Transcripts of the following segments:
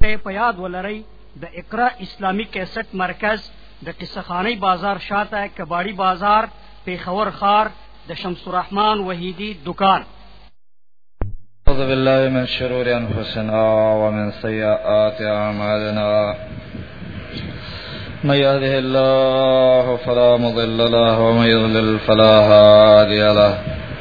ته په یاد ولرئ د اقرا اسلامی کیسټ مرکز د قصخانی بازار شاته کباړی بازار پیښور خار د شمس الرحمن وحیدی دکان اعوذ بالله من شرور انفسنا ومن سیئات اعمالنا من يهده الله فلا مضل له ومن يضلل فلا هادي له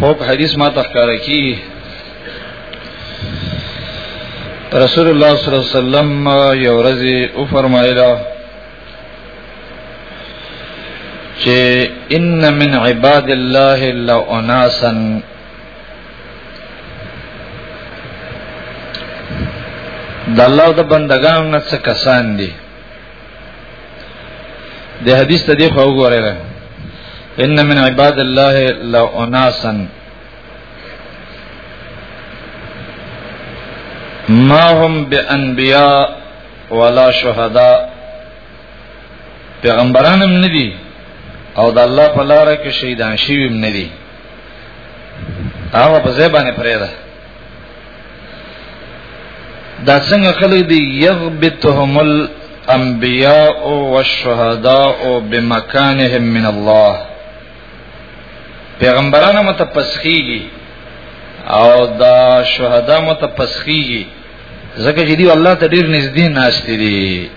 خوب حدیث ما تخکار کی رسول الله صلی الله علیه وسلم یو ورځ او فرمایلا چې ان من عباد الله الا اناسا د الله د بندگانو څخه کسان دي د حدیث ته دی خو وګورئ ان من عباد الله لو اناسا ما هم بانبیاء ولا شهدا پیغمبران هم ندي او د الله په لار کې شهیدان شوی هم ندي هغه په ځای باندې پرې ده دا څنګه خلک دی یغبتهم الانبیاء والشهداء بمکانهم من الله پیغمبرانو متپسخیږي او دا شهدا متپسخیږي زکه چې دی الله ته ډیر نږدې ناشته دي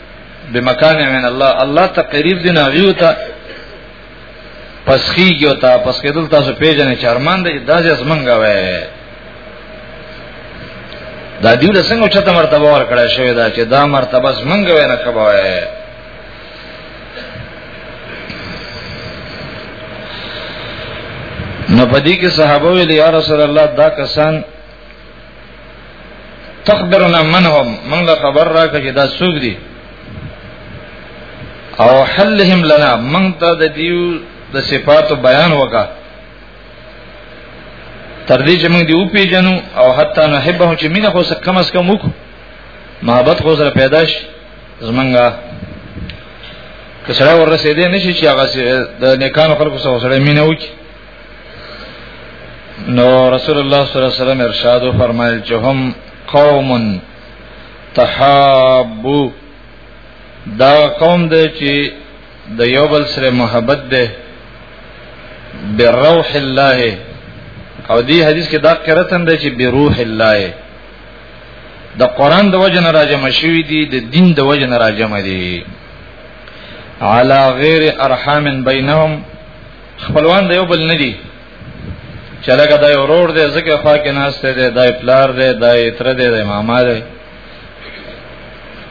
بمکان من الله الله ته قریب دي نه غيو ته پسخیږي او تا پسخیدل تاسو پیژنې چې ارمان دې داسې اسمنګا وې دا دیو له څنګه چته مرتبه ور کړی شوی دا چې دا مرتبه اسمنګ وې نه کبا وې نو پدې کې صحابه ویل یا رسول الله دا کسان تخبرنا من هم من لا خبر را کجه دا سوق دي او حلهم لنا من ته د دیو د صفاتو بیان وکا تر دې چې موږ دی او پیجنو او حتی نه هبه چې مینه خو څه کم اس کم وک محبت خو سره پیدا شي زمنګا کسره ورسېدې نشي چې هغه د نیکانو خلکو سره سره مینه وکړي نو رسول الله صلی الله علیه وسلم ارشاد فرمایل چې هم قوم تحابو دا قوم دی چې د یو بل سره محبت ده بروح الله او دی حدیث کې دا قرت هم ده چې بروح الله د قران د وجه نه راجم شوی دی د دین د وجه نه راجم دی علا غیر ارحام بینهم خپلوان دی بل نه دی چې لکه دا یو روړ دی زکه خوا کې ناشته دی دا پلار دی دا تر دی دا ماما دی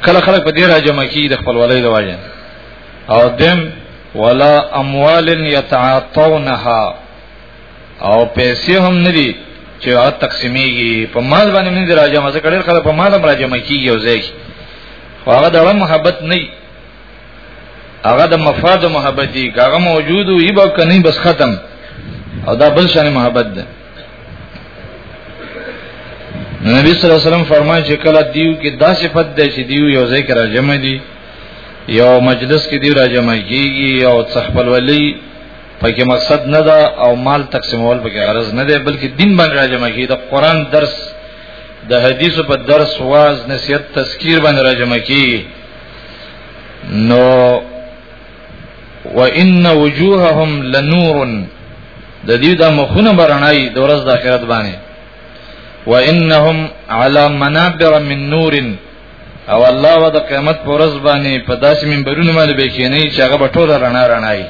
کله خلک په دې راجمه کې د خپلوالۍ لواجه او دیم ولا اموال یتعاطونها او پیسې هم ندي چې هغه تقسیمیږي په مال باندې موږ راځم ځکه ډېر خلک په مال هم راځم کیږي او ځای خو هغه د محبت نه هغه د مفاد محبت دی هغه موجود وي به کني بس ختم او دا بل شان محبت ده نبی صلی الله علیه وسلم فرمایي چې کله دیو کې دا صفت ده چې دیو یو ځای کې راجمع دي یو مجلس کې دیو راجمع کیږي او صحبل ولی پکې مقصد نه ده او مال تقسیمول پکې غرض نه ده بلکې دین باندې راجمع کیږي د قران درس د حدیثو په درس واز نصیحت تذکیر باندې راجمع کیږي نو وان وجوههم لنور د دې د مخونه برنای د ورځ د آخرت باندې وانهم على منابر من نور او الله و د قیامت پر ورځ باندې په داسې منبرونو باندې به کېنی چې هغه به ټول رڼا رڼای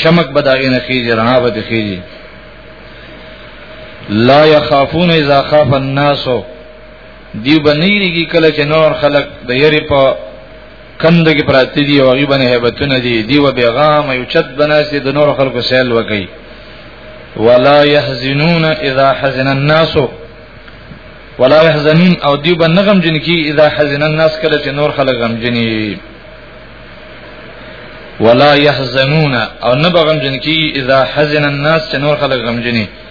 چمک به داغې نه کیږي رڼا به کیږي لا يخافون اذا خاف الناس دی بنیریږي کله چې نور خلق د یری په کند کې پراته دي او غي باندې هیبتونه دي دی و بیغام یو چت بناسي د نور خلکو سیل وکي ولا يحزنون اذا حزن الناس ولا يحزنون او دی بنغم جن کی اذا حزن الناس کله چې نور خلک غم جنې ولا يحزنون او نبغم جن کی اذا حزن الناس چې نور خلک غم جنې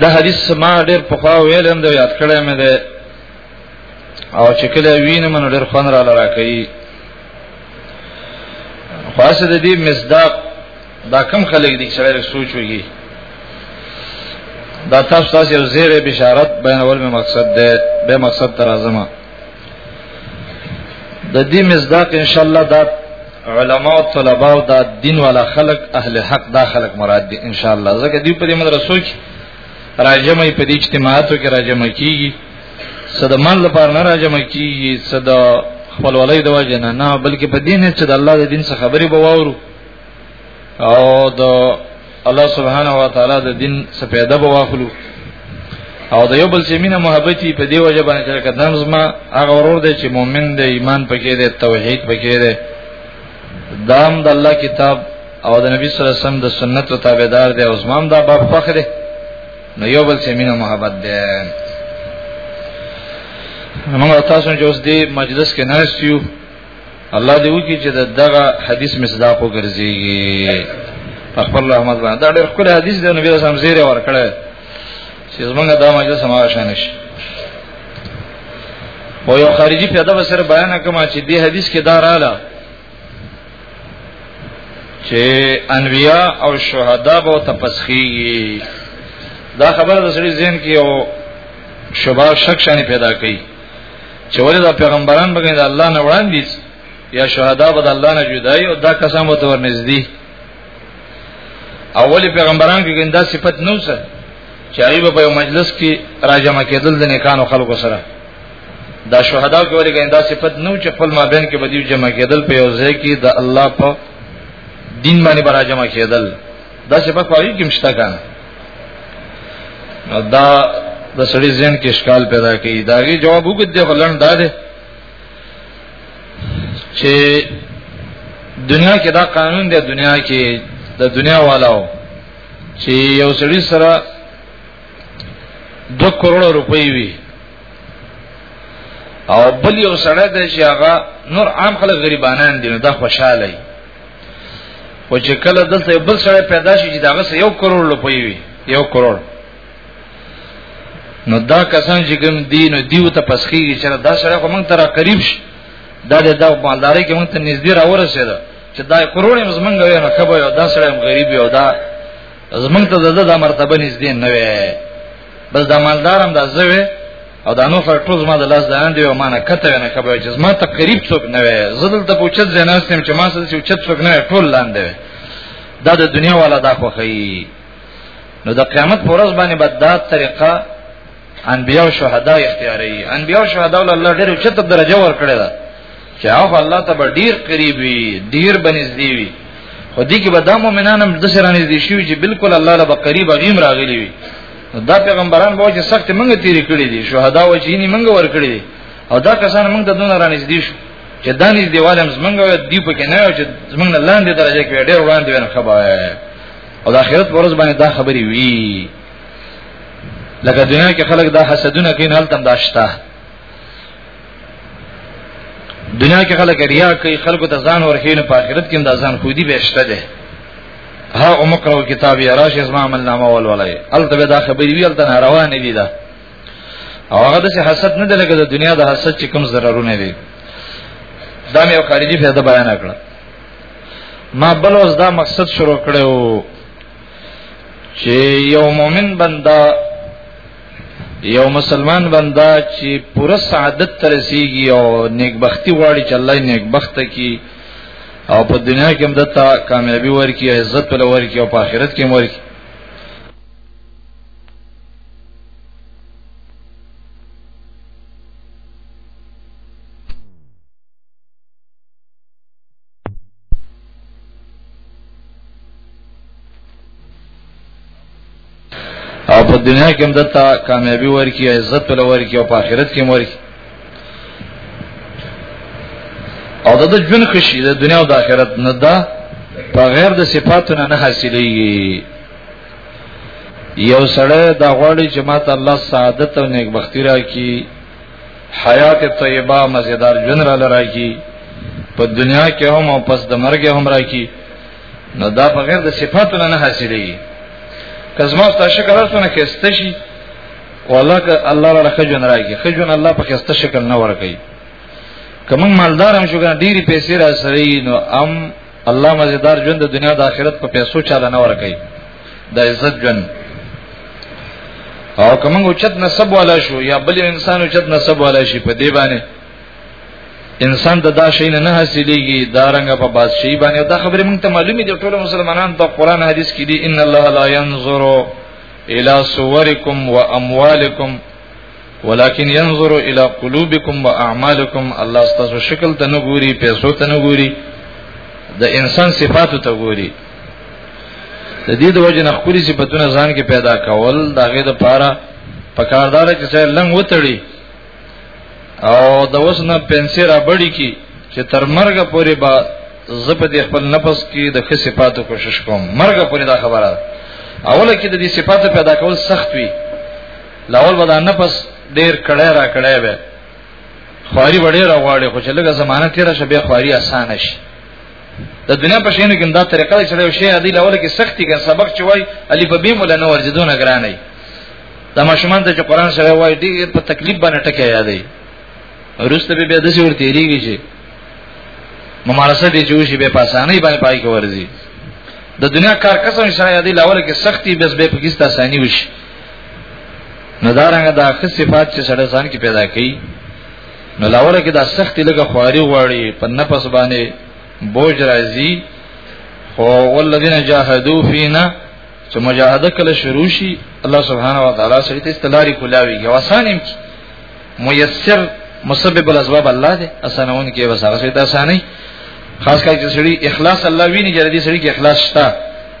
دا حدیث ما ډېر په خوا ویل هم دا یاد کړی مې ده او چې کله وینم نو ډېر خوان را لرا کوي خاصه د دې مصداق دا کم خلک دي چې ډېر سوچ وږي دا تاسو تاسو یو زیره بشارت بیانول مې مقصد ده به مقصد تر ازمه د دې مصداق ان شاء الله دا علما او طلبه او دا دین والا خلق اهل حق دا خلق مراد دي ان شاء الله زکه دې په دې مدرسو کې راجمې په دې اجتماعاتو کې راجمې کیږي صد مان لپاره نه راجمې کیږي صد خپلولۍ د وجه نه نه بلکې په دین چې د الله د دین څخه خبرې بواورو او د الله سبحانه و تعالی د دین سپیده به واخلو او د یو بل سیمینه محبتي په دی وجه باندې چې کدام زما هغه ورور دی چې مؤمن دی ایمان پکې دی توحید پکې دی دام د الله کتاب او د نبی صلی الله علیه وسلم د سنت او تابعدار دی او زمام دا باب فخر دی نو یو بل سیمینه محبت دی موږ تاسو چې اوس دې مجلس کې ناست یو الله دې وکړي چې دغه حدیث مصداق وګرځيږي په خپل رحمت باندې دا ډېر خپل حدیث دی نبی رسول الله زیره ورکړی چې زمونږ دا مجلس ما شان شي او یو خارجي پیدا به سره بیان کما چې دې حدیث کې دا رااله چې انبیا او شهدا به تپسخي دا خبره د سړي ذهن کې او شباب شک شانی پیدا کوي چې ولې دا پیغمبران بګنه د الله نه وړاندې یا شهدا به د الله نه جدای او دا کسان به تور نږدې اولی پیغمبران کې ګنده صفت نو سره چې هغه په یو مجلس کې راجمع کېدل د نیکانو خلکو سره دا شهدا کې ولې ګنده صفت نو چې خپل مابین کې بدیو جمع کېدل په یو ځای کې د الله په دین باندې راجمع کېدل دا صفت پاره کې مشته کانه نو دا د سړي ذهن کې اشکال پیدا کوي دا غي جواب وګدې غلن دا ده چې دنیا کې دا قانون دی دنیا کې د دنیا والاو چې یو سړي سره 2 کروڑ روپۍ وي او بل یو سړی دی چې هغه نور عام خلک غریبانان دي دا خوشاله وي او چې کله دلته یو بل سره پیدا شي چې داغه سره یو کروڑ روپۍ وي یو کروڑ نو دا کسان چې کوم دین او دیو ته پسخیږي چې دا سره کوم تر قریب شي دا د دا مالداري کې مونږ ته نږدې را ورسېده چې دا کروڑ یې زمونږ وي نو خبره دا سره غریب یو دا زمونږ ته د مرتبه نږدې نه وي بس د مالدارم د زوی او د انو فر ټول زما د لاس د اندې او معنا کته نه خبره چې زما ته قریب څوک نه وي زدل ته پوښت زناستم چې ما سره چې چت څوک نه ټول لاندې دا د دنیا والا دا خوخی نو د قیامت پر ورځ باندې بد دا طریقه انبیاء او شهدا اختیاري انبیاء او شهدا ول الله ډېر چت درجه ور کړی دا چې هغه الله ته به ډیر قریب وي ډیر بنزدي وي خو دې کې به د مؤمنانو هم د سره نږدې شي چې بالکل الله له قریب غیم راغلي وي دا پیغمبران به چې سخت منګه تیری کړی دي شهدا و چې نه منګه ور کړی دي او دا کسان موږ د دون را نږدې شو چې دا نږدې والم زمنګ دی په کې نه چې زمنګ لاندې درجه کې ډېر وړاندې ونه خبره او د آخرت پر ورځ باندې دا خبرې وی لکه دنیا کې خلک دا حسدونه کوي نه هلته دا شته دنیا کې خلک ریا کوي خلکو ته ځان ورخینه په آخرت کې د ځان خودي بهشته ده ها او مقرو کتاب یا راش اسما عمل نامه ول ولای ال ته دا خبرې وی ال ته روان دي دا او هغه د حسد نه دلګه د دنیا د حسد چې کوم ضررونه دي دا مې یو خارجي فائدہ بیان کړ ما بل اوس دا مقصد شروع کړو چې یو مؤمن بنده یو مسلمان بندا چې پوره سعادت ترسيږي او نیکبختی غواړي چې الله نیکبخت کی او په دنیا کې هم دته کامیابی ورکړي عزت ول ورکړي او په آخرت کې هم ورکړي او په دنیا کې هم دته کامیابی ورکی عزت ول ورکی او په آخرت کې ورکی او د ژوند خوشي د دنیا او د آخرت نه ده په غیر د صفاتو نه حاصلېږي یو سړی دا غواړي چې ماته الله سعادت او نیکبختی راکړي حیات طیبه مزیدار جن را لرای کی په دنیا کې هم او پس د مرګ هم را کی نو دا په غیر د صفاتو نه حاصلېږي کزما ست شکر سره کې استشي والله ک الله را خجن راګي خجن الله په خسته شکل نه ورګي کوم مالدار هم شو ډيري پیسې را سره نو ام الله مزیدار ژوند د دنیا د آخرت په پیسو چاله نه ورکړي د عزت ژوند او کوم اوچت نسب والا شو یا بل انسان اوچت نسب والا شي په دی باندې انسان د دا شي نه حاصلېږي دا رنګ په بادشاہي باندې دا خبره مونږ ته معلومه دي ټول مسلمانان په قران حدیث کې دي ان الله لا ينظر الى صورکم واموالکم ولكن ينظر الى قلوبكم واعمالكم الله ستاسو شکل ته نه ګوري پیسو ته نه ګوري د انسان صفاتو ته ګوري د دې د وجه نه خپل صفاتونه ځان کې پیدا کول دا غي د پاره پکاردار چې څه لنګ وتړي او د وسنه پنسي را بړي کی چې تر مرګ پورې با زپد خپل نفس کې د خې صفاتو کوشش کوم مرګ پورې دا خبره اوله کې د دې صفاتو پیدا کول سخت وي لاول به دا نفس ډیر کړه را کړه به خواري وړي را غواړي خو چې لږه زمانہ تیر شه به خواري اسانه شي د دنیا په شینو کې دا طریقه چې یو شی دی لاول کې سختی کې سبق چوي علی په بیم ولا نور جدونه ګرانه دا ماشومان ته چې قران سره وای دی په تکلیف باندې ټکه یادې ورسته به د څور تیریږي چې ممارسه دي چې وشي به په اسانۍ باندې پای کې ورزي د دنیا کار کسان سره یادې لاول کې سختی بس به په کیسه اساني وشي نو دا رنګ دا خص صفات چې سړی ځان کې پیدا کړي نو لاوره کې دا سخت لګه خواري غواړي په نفس باندې بوج راځي خو ولذین جاهدوا فینا چې مجاهده کله شروع شي الله سبحانه و تعالی سره ته استلاری کولاوي یو اسانم کی میسر مسبب الاسباب الله دې اسانون کې بس هغه ته اساني خاص کر چې سړي اخلاص الله ویني چې دې سړي کې اخلاص شته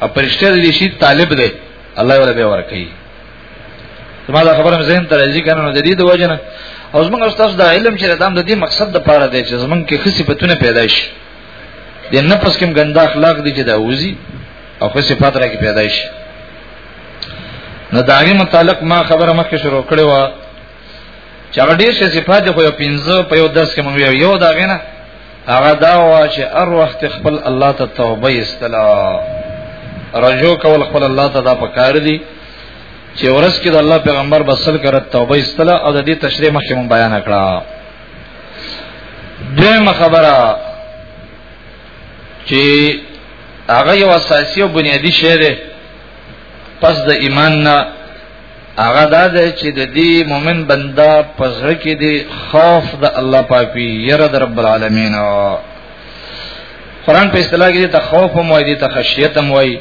او پرشته دې شي طالب دی الله ولا به ورکي زما دا خبره زین تر ځی کنه نو د دې د وجنه او زمونږ استاد دا علم چې دام د دې مقصد د پاره دی چې زمونږ کې خصي پتونه پیدا شي د نفس کوم ګنده اخلاق دي چې دا وزي او خصي پاتره کې پیدا شي نو دا غي متعلق ما خبره مخکې شروع کړې و چې هغه ډېر څه صفات خو یو پنځه په یو درس کې مونږ یو دا غنه هغه دا وا چې ار وخت خپل الله ته توبه استلا رجو کول خپل الله ته دا پکار دي چې ورس کې د الله پیغمبر بسل کړه توبه استلا او د دې تشریح مخکې مون بیان کړه دغه خبره چې هغه یو اساسي او بنیادی شی دی پس د ایمان نه هغه دا دی چې د دې مؤمن بندا پزړه کې دی خوف د الله پاک وی یره د رب العالمین قرآن په اصطلاح کې ته خوف هم وایي ته خشیت هم وایي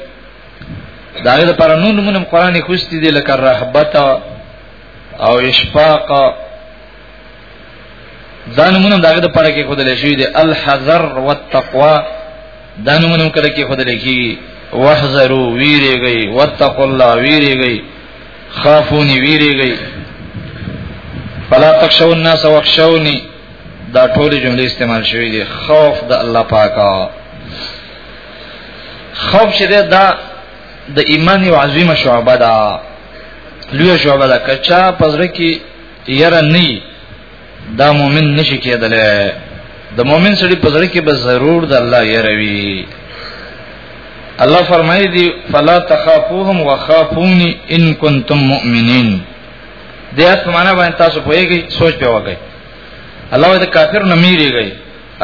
دا غیر پر نون مونږ قرآن خوستي دی لکه رهبت او اشفاق دا نمونه داګه د پاره کې خود له شي دي الحذر والتقوا دا نمونه کړه کې خود له کې واحذروا ویریږي واتقوا الله ویریږي خافوني ویریږي فلا تخشوا الناس واخشوني دا ټول جملې استعمال شوې دي خوف د الله پاکا خوف چې دا د ایمان یو عظیمه شعبه ده لوی شعبه ده کچا پزره کې یره نی دا مؤمن نشي کېدلی د مؤمن سړي په ځړ کې به ضرور د الله يروي الله فرمایي دي فلا تخافوهم وخافوني ان كنتم مؤمنين د آیت په معنا باندې تاسو پوهیږئ سوچ په وکړئ الله د کافر نه میریږي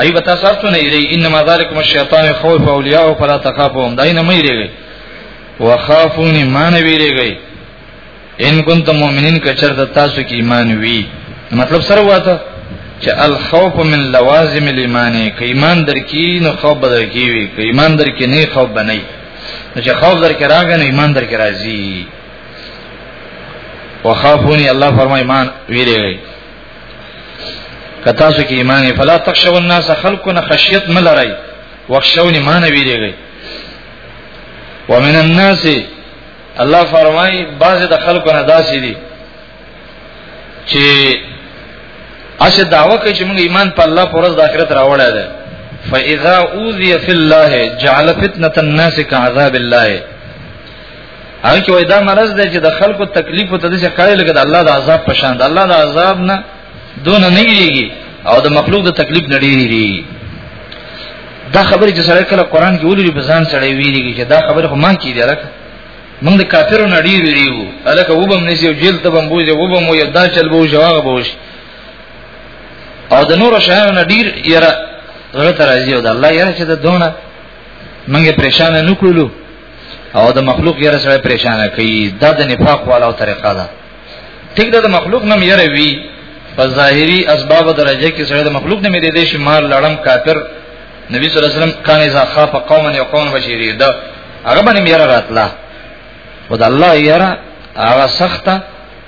ای به تاسو څه نه یری انما ذالکم الشیطان خوف اولیاء فلا تخافوهم دای نه میریږي وخافوني ما نه ویریږي ان کنتم مؤمنین که چرته تاسو کې ایمان وی مطلب سره واته چې الخوف من لوازم الايمان کې ایمان درکې نو خوف بدر کې وی کې ایمان درکې نه خوف بنئ چې خوف درکې راغی نو ایمان درکې راځي وخافوني الله فرمای ایمان ویری کتا سو کې ایمان فلا تخشوا الناس خلقنا خشیت ملری وخشوني مان ویری ومن الناس الله فرمای بعض د خلکو نه داسې دي چې اشه دعوه کوي چې موږ ایمان په الله پر ورځ د آخرت راوړی دی فاذا اوذي في الله جعل فتنه الناس كعذاب الله هغه کې وای دا مرز دی چې د خلکو تکلیف ته د څه کړي لګد الله د عذاب په شان د الله د عذاب نه دون نه یریږي او د مخلوق د تکلیف نه ډیریږي دا خبره چې سره کله قران کې ولري په ځان سره ویریږي چې دا خبره خو ما کې دی لکه موږ د کافرو نه ډیر ویریو الکه وبم نسی جیل ته بم بوزي وبم یو دا چل بو جواب بوش او د نور شایو نه ډیر یره زړه ته راځي او د الله یره چې د دونه موږ پریشان نه کولو او د مخلوق یره سره پریشان کوي دا د نفاق والو طریقه ده ټیک ده د مخلوق نم یره وی په ظاهری اسباب درجه کې سره د مخلوق نه ملي دي شي مال لړم کافر نبی صلی الله علیه وسلم کان اذا خاف قوما یقوم بشری ده هغه باندې میرا راتلا خد الله یرا هغه سخته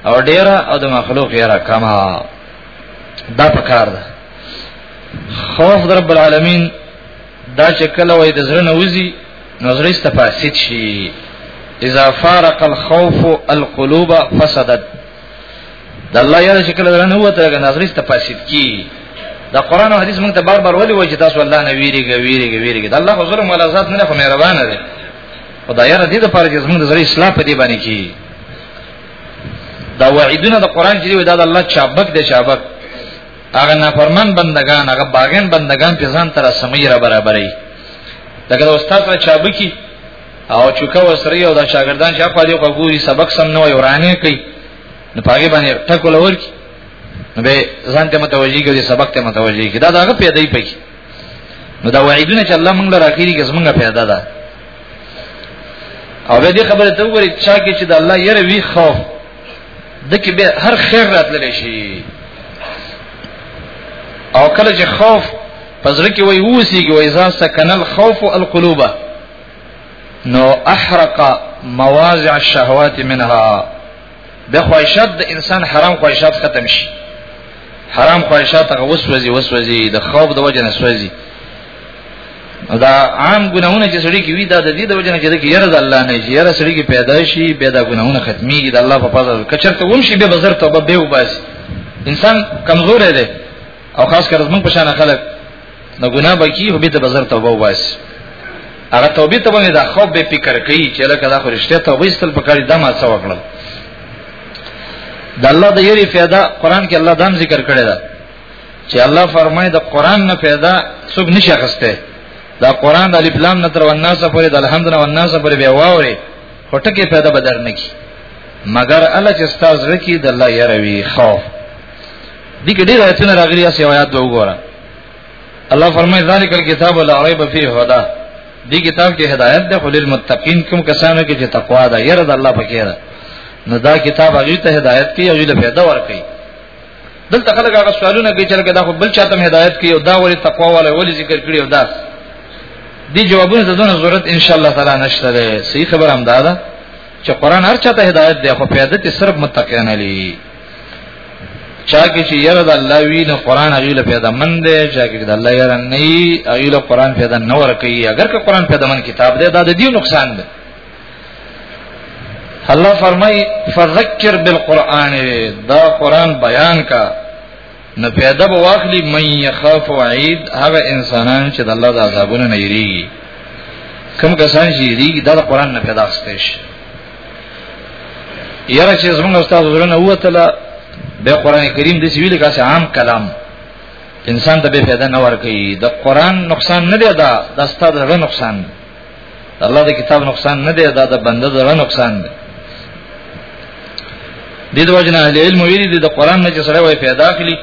او ډیره او د مخلوق یرا کما دا پکار ده خوف در رب العالمین دا چې کله وای د زړه نه وځي نظر است فاسد شي اذا فارق الخوف القلوب فسدت د الله یاره چې کله زړه نه وته د نظر است فاسد کی دا قران او حدیث موږ ته بار بار ولي وای چې تاسو الله نه ویریږي ویریږي ویریږي د الله ظلم ولا ذات نه خو مهربان دی خدای یاره دې د پاره چې موږ د زړه اصلاح په دې باندې کی دا وعیدونه د قران چې دا د الله چابک دی چابک هغه نافرمان بندگان هغه باغین بندگان چې ځان تر سمې را برابرې دغه استاد را چابکی او چوکا وسري او دا شاګردان چې خپل یو غووري سبق سم نه وي ورانه کوي نو پاګې باندې ټکول ورکی نو به ځان ته متوجي کوي سبق ته متوجي کوي دا داغه پیدای پکې نو دا وعیدونه چې الله موږ راکړي کې زمونږه پیدا ده او به دې خبره ته وګورئ چې چا کې چې د الله یره وی خوف دکې به هر خیر راتللی شي او کله چې خوف پزړه کې وای اوسېږي وای ځا سکن الخوف القلوب نو احرق مواضع الشهوات منها د خواهشات د انسان حرام خواهشات ختم شي حرام خواهشات هغه وسوځي وسوځي د خوف د وجه نه سوځي دا عام ګناونه چې سړی کوي دا د دې د وجنه چې د یره د الله نه چې یره سړی کې پیدا شي به دا ګناونه ختميږي د الله په فضل کچرته وم شي به بزر توبه به وباس انسان کمزور دی او خاص کر زمون په شان خلک نو ګناه بکی به د بزر توبه وباس هغه توبه ته باندې دا خوب به فکر کوي چې لکه دا خو رښتیا توبه استل پکاري دا ما څه وکړل د الله د یری فایده قران کې الله دام ذکر کړی دا چې الله فرمای د قران نه پیدا څوک نشه خسته دا قران د الف لام نه تر وناسه پورې د الحمد نه وناسه پورې به واوري هټکه پیدا بدر نه کی مگر الله چې استاد رکی د الله يروي خوف دي کې ډېر آیتونه راغلي اسی آیات به وګوره الله فرمایي ذالک الكتاب لا ريب فيه هدا دي کتاب کې هدایت ده خلل متقین کوم کسانو کې چې تقوا ده ير د الله پکې ده نو دا کتاب هغه ته هدایت کوي او له پیدا ور کوي دلته خلک هغه سوالونه کوي چې دا خو بل چاته هدایت کوي او دا ولې تقوا ولا ولې ذکر کړی او دا دي جوابونه زدون ضرورت ان شاء الله تعالی نشته ده صحیح خبر هم دا ده چې قران هر چاته هدایت دی خو پیاده ته صرف متقین علی چا کې چې یره د الله وی نه قران هغه له پیدا من دی چا کې د الله یره نه هغه له قران پیدا نه ور کوي اگر که قران پیدا من کتاب دی دا د دې نقصان دی الله فرمای فذکر بالقران دا قران بیان کا نه پیدا به واخلی من یخاف وعید هغه انسانان چې د الله د عذابونو نه یریږي کوم کسان چې یریږي دا د قران نه پیدا ستې شي یاره چې زموږ استاد ورنه وته به قران کریم د سویل کا عام کلام انسان ته به پیدا نه ورکي د قران نقصان نه دی دا د استاد غو نقصان دی الله د کتاب نقصان نه دی دا د بنده د نقصان دی د دې وجنه اهل علم ویلي د قران نه چې سره وای پیدا کړي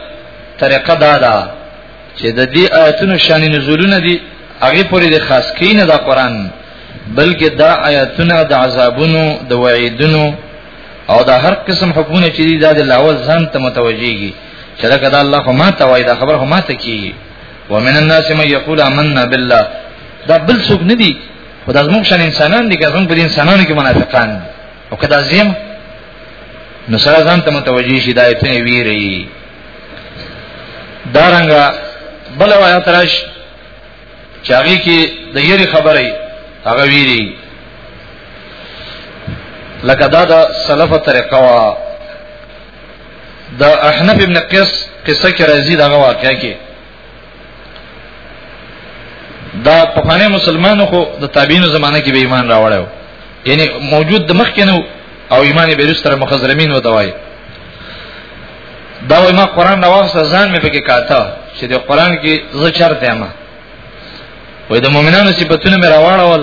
طریقه دا ده چې د دې آیتونو شان نزولونه دي هغه پورې د خاص کینه د قران بلکې دا آیتونه د عذابونو د وعیدونو او د هر قسم حکمونه چې دي دا د لاول ځان ته متوجيږي چې دا الله خو ما ته وای دا خبر خو ما ته کیږي ومن الناس من يقول آمنا بالله دا بل څوک نه دي خدای زموږ شان انسانان دي که زموږ په انسانانو کې منافقان دي او کدا زم نو سره ځان ته متوجي شي دا ته ویری دارنګا بل وای ترش چاغي کې د یری خبرې هغه ویری لکه دا د سلف طریقه وا دا احنف ابن قیس قصه کې راځي دا واقعیا کې دا په فانه مسلمانو خو د تابعینو زمانه کې به ایمان راوړیو یعنی موجود د مخ کې نو او ایمان به رستر مخزرمین و دوای دا وای ما قران دا وخت ځان مې پکې کاته چې د قران کې زه چرته ما وای د مؤمنانو صفاتونه مې راوړول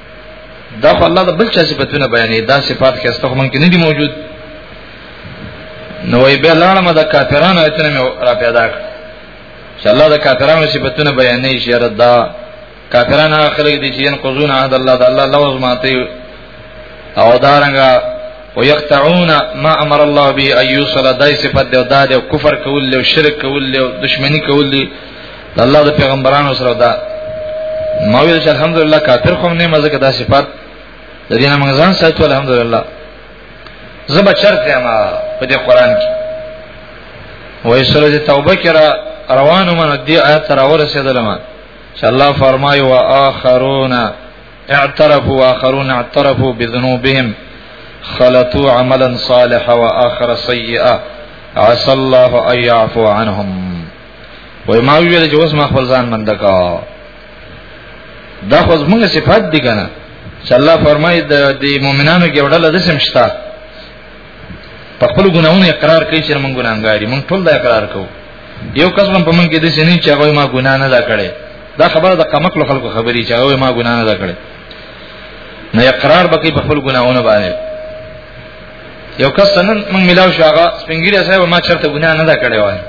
دا خو الله د بل چا صفاتونه بیانې دا صفات کې استغفر مونږ کې نه دي موجود نو وی به لاړم د کافرانو ایتونه مې را پیدا کړ چې الله د کافرانو صفاتونه بیانې شي ردا کافرانو خلک دي چې ان قزون عهد الله د الله لوز ماته او دارنګا ويقطعون ما امر الله به ايوصل دای صفات د داد او کفر کول او شرک کول او دشمنی کول الله د پیغمبرانو سره دا ما ویل چې الحمدلله کافر خو نه مزه کدا صفات د دې نه موږ ځان ساتو الحمدلله زب چرته ما په دې قران کې وای سره د توبه کرا روانو من دې آیت را ورسېدلم چې الله فرمایي واخرون اعترفوا واخرون اعترفوا بذنوبهم خلطوا عملا صالحا واخر سيئا عسى الله ان يعفو عنهم وای ما ویل چې اوس ما خپل ځان مند کا دا خو زموږ صفات دي کنه چې الله فرمایي د دې مؤمنانو کې وړل د سم شتا په خپل ګناونو اقرار کوي چې موږ ګناګاری موږ ټول دا اقرار کوو یو کس هم په موږ کې د سینې چې هغه ما ګنا نه دا کړي دا خبره د قمقل خلکو خبري چې هغه ما ګنا نه دا کړي نه اقرار بکې په خپل ګناونو باندې یو کس نن موږ ملاو شو هغه سپنګیری صاحب ما چرته ګناه نه دا کړې وای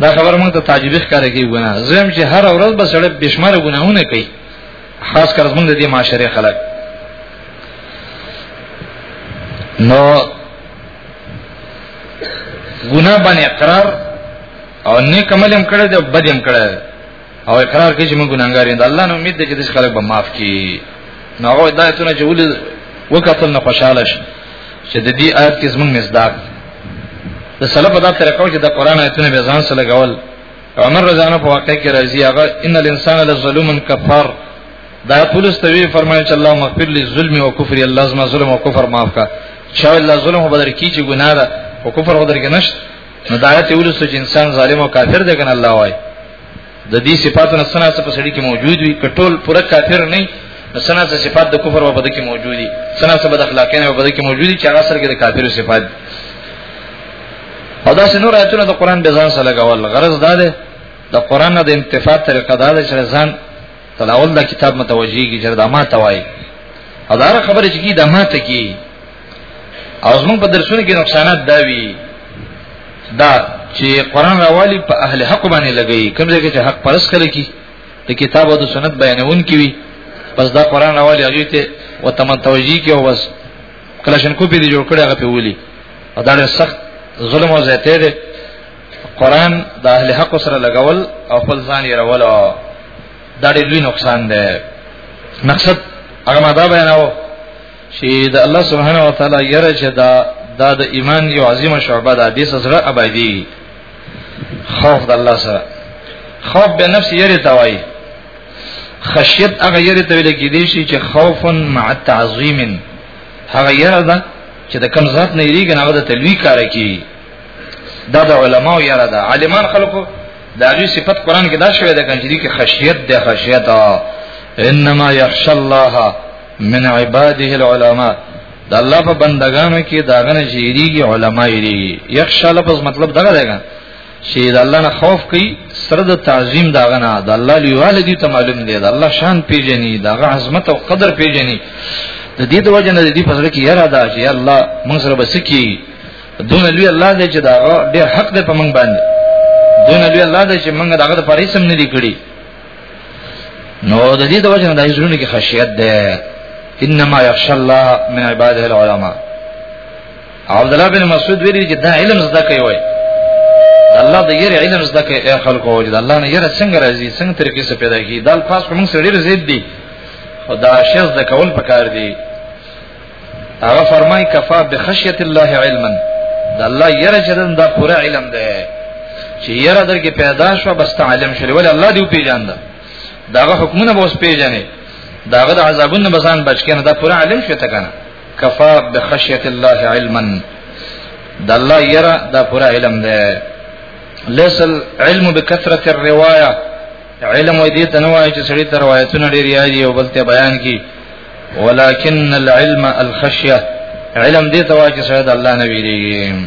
دا خبر موږ ته تعجب ښکاره کوي ګناه زم چې هر ورځ به سړی بشمار ګناهونه کوي خاص کر زمونږ د دې معاشره خلک نو ګناه باندې اقرار او نیک عمل هم کړی دی بد هم کړی او اقرار کوي چې موږ ګناګار یو الله نو امید ده چې د خلک به معاف کړي نو هغه دا ته چې ولې وکتل نه خوشاله شي چې د دې آیت کې زموږ مزداق د سلف دا طریقو چې د قران آیتونه به ځان سره لګول عمر رضانه په واقع کې راځي هغه ان الانسان لظلوم کفر دا ټول استوی فرمایي چې الله مغفر لي ظلم او کفر الله زما ظلم او کفر معاف کا شاو الله ظلم بدر کی چې ګناه ده او کفر بدر کې نشته نو دا آیت ولسو چې انسان ظالم او کافر دی کنه الله وای د دې صفاتو نه سنا څه په سړي کې موجود وي کټول پوره کافر نه نه سنا څه صفات د کفر او بد کې موجود دي سنا څه بد اخلاقین او بد کې موجود دي چې هغه سره کې د کافر صفات او دا چې نور آیتونه د قران به ځان سره لګول غرض دا ده د قران د انتفاع طریقه دا ده چې ځان تلاول د کتاب متوجي کې جرد ما توای او دا خبره چې کی د ما ته کی او زموږ په درسونو کې نقصانات دا وی دا چې قران راوالي په اهل حق باندې لګي کوم ځای کې چې حق پرس کړي کی د کتاب او د سنت بیانون کی وی پس دا قران راوالي هغه ته وتمن توجیه کې او بس کلاشن کو به دې جوړ کړي هغه په ولي او دا ډېر سخت ظلم او زیاته ده قران د اهل حق سره لګول او خپل ځان یې راول دا ډېر لوی نقصان ده مقصد هغه ما دا بیاناو چې د الله سبحانه و تعالی یره چې دا دا د ایمان یو عظیمه شعبه ده د سره ابدی خوف د الله سره خوف به نفس یری توای خشیت هغه یری ته ویل کېدی شي چې خوف مع تعظیم هغه یره ده چې د کم ذات نه یریږي هغه د تلوی کار کوي دا د علماو یره ده عالمان خلکو دا غي صفت قران کې دا شوی ده کنجری کې خشیت ده خشیت انما یخش الله من عباده العلماء د الله په بندگانو کې داغه نه شيریږي علما یریږي یخشا لفظ مطلب دغه دی چې د الله نه خوف کوي سره د تعظیم داغه نه د الله لیواله دي ته معلوم دی د الله شان پیژني داغه عظمت او قدر پیژني د دې د وجه نه د دې په سره کې یاره دا چې الله موږ سره بسکی دون لوی الله دې چې داغه ډېر حق دی په موږ باندې دون لوی الله دې چې موږ داغه د پاره سم نه لیکړي نو د دې د وجه نه د زړونو کې خشیت ده انما یخشى الله من عباده العلماء عبد الله بن مسعود ویلي چې دا علم زده کوي وای الله د یې علم زده کوي اے خلکو وجه الله نه یې څنګه راځي څنګه طریقې سره پیدا کی دال پاس کوم سره ډیر زید دي خدا شیز د کول پکار دي هغه فرمای کفا بخشیت الله علما د الله یره چې دا پوره علم ده چې یره درګه پیدا شو بس تعلم شری ول الله دی پیژاند داغه حکمونه به اوس پیژنې داغه د عذابونو بسان بچ کنه دا پوره علم شو ته کنه کفا بخشیت الله علما د الله یره دا پوره علم ده ليس العلم بكثرة الروايه علم وې دې تنوای چې سړی تر روایتونه ډیر یادي او بلته بیان کی ولكن العلم الخشيه علم دې توا چې سره د الله نه ویریږي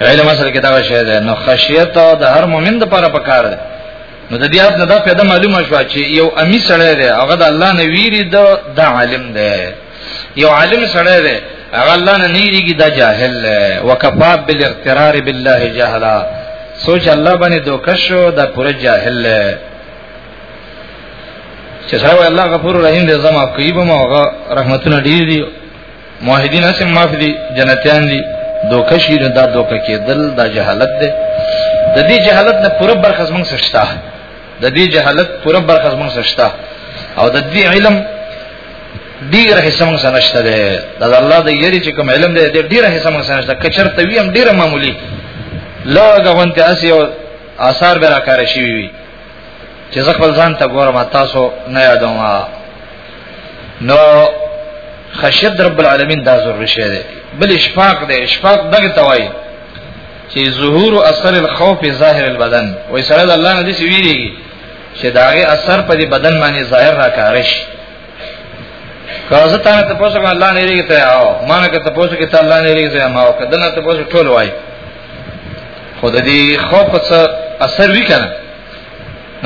علم اصل کې دا شی ده نو خشیت د هر مؤمن د لپاره پکار ده نو د دې اپ نه دا پیدا معلومه شو چې یو امی سره ده هغه د الله نه ویری ده د عالم ده یو عالم سره ده هغه الله نه نیریږي دا جاهل وکفا بالاغترار بالله جهلا سوچ الله باندې دوکشو دا پوره جاهل چې سره الله غفور رحیم دې زما کوي به ما رحمتونه ډیر دي موحدین اسم معاف دي جنتیان دي دوکه شي نه دا دوکه کېدل دا جهالت ده د دې جهالت نه پوره برخه زمونږ سشتا د دې جهالت پوره برخه زمونږ سشتا او د دې علم ډیره حصہ موږ سره نشته ده دا الله د یری چې کوم علم ده ډیره حصہ موږ سره نشته کچر ته ویم ډیره معمولی لږه غونته اسی او آثار به راکاره شي وي چې زه خپل ځان ته ګورم تاسو نه یادوم نو خشیت رب العالمین دا ضروري شی دی بل اشفاق دی اشفاق دغه توای چې ظهور اثر الخوف ظاهر البدن وای سره الله نه دې ویریږي چې داغه اثر په دې بدن باندې ظاهر راکارش کازه تا ته پوسو ما الله نه لري ته او ما نه ته پوسو کې ته الله نه لري ته ما او کدن ته پوسو ټول وای خود دې خوف څه اثر وکنه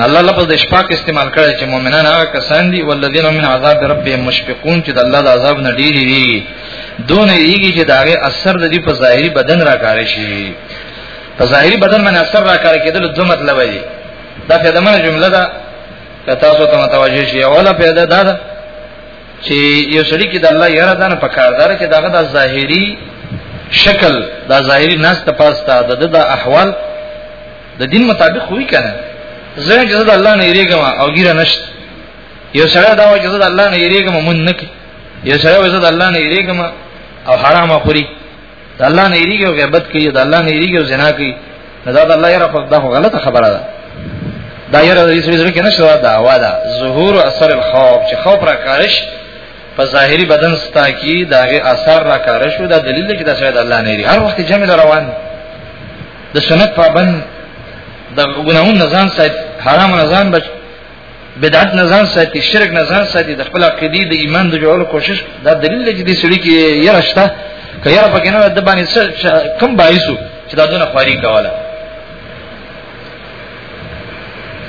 الله لفظ د اشفاق استعمال کړي چې مؤمنان هغه کسان دي ولذین من عذاب ربهم مشفقون چې د الله د عذاب نه ډیری دي دون یېږي چې داغه اثر د دې په ظاهري بدن راکاره شي په ظاهري بدن باندې اثر راکاره کېدل دوه مطلب دی دا فدمنه جمله ده که تاسو ته متوجه شئ اوله پیدا دا ده چې یو سړی کې د الله یاره دانه په کاردار کې دغه د ظاهری شکل د ظاهری ناس ته پاستا د د احوال د دین مطابق وی کنه زه چې د الله نه یریګم او ګیره نشت یو سړی دا و چې د الله نه یریګم مون نک یو سړی و چې د الله نه یریګم او حرام خوري د الله نه یریږي او غیبت کوي د الله نه یریږي او زنا کوي دا د الله یره په دغه غلطه خبره ده دا یره د یسوع زړه کې نشو دا وا دا ظهور اثر الخوف چې خوف را کارش په ظاهري بدن ستا کې داغه اثر را کارش دا دلیل دی چې دا شاید الله نه یری هر وخت جمع روان د سنت پابند د ګناهونو ځان سات حرام ځان بچ بدعت نه ځان ساتي شرک نه ځان ساتي د خپل عقیده د ایمان د جوړولو کوشش دا دلیل دی چې د سړي کې یره شته که یره پکې نه د باندې کم بایسو چې دا دونه خواري کوله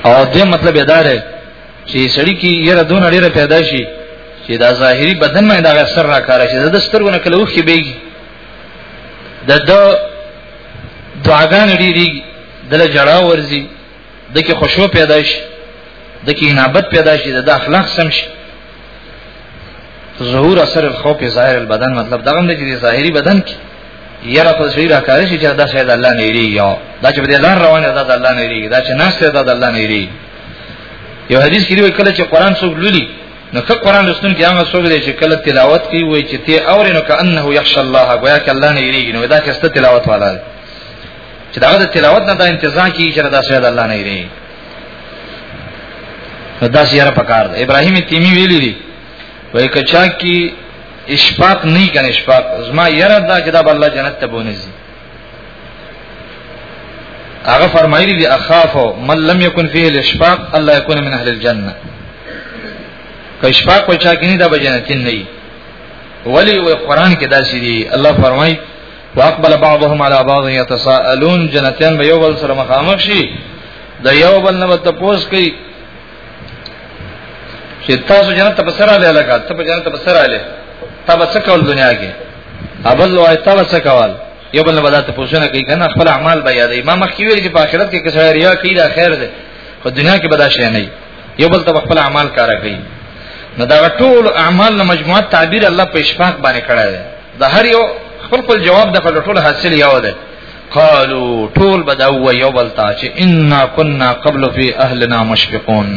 او دې مطلب دا دی چې سړي کې یره دونه ډیره پیدا شي چې دا ظاهري بدن باندې دا اثر راکاره شي د سترګو نه کله وخی بیږي د دعاګان ډیری دله جړا ورزي د کې خوشو پیدا شي د کې انابت پیدا شي د اخلاق سم شي ظهور اثر الخوف ظاهر البدن مطلب دا هم دی ظاهری بدن کې یره خو شي راکاره شي چې دا شاید الله نه لري یا دا چې بده لار روانه ده د الله نه لري دا چې ناس ته د الله نه لري یو حدیث کې وی کله چې قران څوک لولي نو که قران لسن کې هغه څوک دی چې کله تلاوت کوي وای چې ته اورې نو کانه یخش الله گویا کې الله نه لري نو دا چې ست تلاوت والا دی چې دا د تلاوت نه دا انتظار کی چې دا سید الله نه دی دا سیاره پکار ده ابراهیم تیمی ویلی دی وای کچا کی اشفاق نه کنه اشفاق زما یره دا چې دا الله جنت ته بونځي هغه فرمایلی دی اخاف من لم يكن فيه الاشفاق الله يكون من اهل الجنه که اشفاق وچا کینی دا به جنتین نه ولی و قران کې دا سری الله فرمایي واقبل بعضهم على بعض يتساءلون جنتيان به یو بل سره مخامخ شي د یو بل نه ته پوس کوي چې تاسو جنت په سره لاله کا ته په جنت په سره لاله تا به څه کول دنیا کې ابل وای تا به څه کول یو بل نه به ته پوښتنه کوي کنه خپل اعمال به یادې ما مخکې ویل چې په آخرت کې کسه ریا کوي دا خیر ده په دنیا کې به دا شی نه یو بل ته خپل اعمال کار کوي نو دا ټول اعمال مجموعه تعبیر الله په اشفاق باندې کړی دی د هر یو خپل خپل جواب د خپل ټول حاصل یو ده قالو ټول بدو یو بلتا چې انا كنا قبل فی اهلنا مشفقون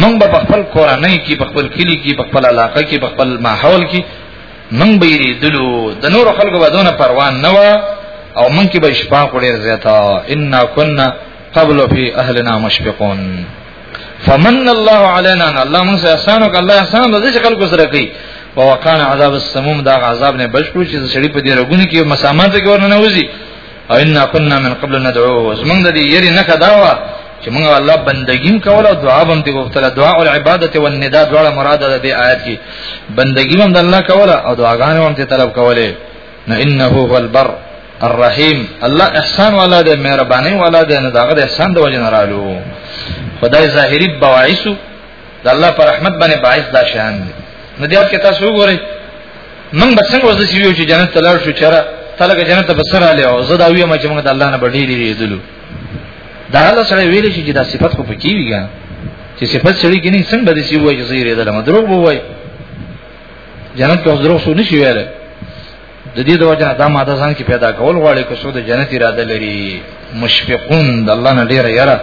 من به خپل کورنۍ کې خپل کلی کې خپل علاقه کې خپل ماحول کې من به ریدلو د نور خلکو بدونه پروا نه و او من کې به شپه کړې زیاته انا كنا قبل فی اهلنا مشفقون فمن الله علينا الله موږ سره احسان وکړ الله احسان د دې خلکو سره کوي او وقانا عذاب السموم دا عذاب نه بشکو چې سړی په دې رګونه کې مسامات کې ورننه وځي او ان كنا من قبل ندعوه زمونږ د دې یری نه کدا وا چې موږ الله بندګیم کول او دعا هم دی وکړه دعا او عبادت او النداء دواړه مراد ده د آیات کې بندګیم هم د الله کول او دعاګانې هم ته طلب کوله نو انه هو البر الرحیم الله احسان والا دی مهرباني والا دی نه داغه احسان د وجه نه رالو خدای ظاهری بواعثو د الله پر رحمت باندې باعث دا شان دی نو دیو کې تاسو وګورئ من به څنګه وځي یو چې جنت تلل شو چیرې تلګه جنت ته بسر علی او زه دا ویم چې موږ د الله نه بډې لري دلو دا الله سره ویل شي چې دا صفت خو پکې ویګا چې صفت سړي کې نه څنګه د سی وایي چې زیره ده مدروغ وایي جنت په درو سو نشي ویل د دې د وجه دا ماده ځان کې پیدا کول غواړي که څو د جنت اراده لري مشفقون د الله نه ډیر یره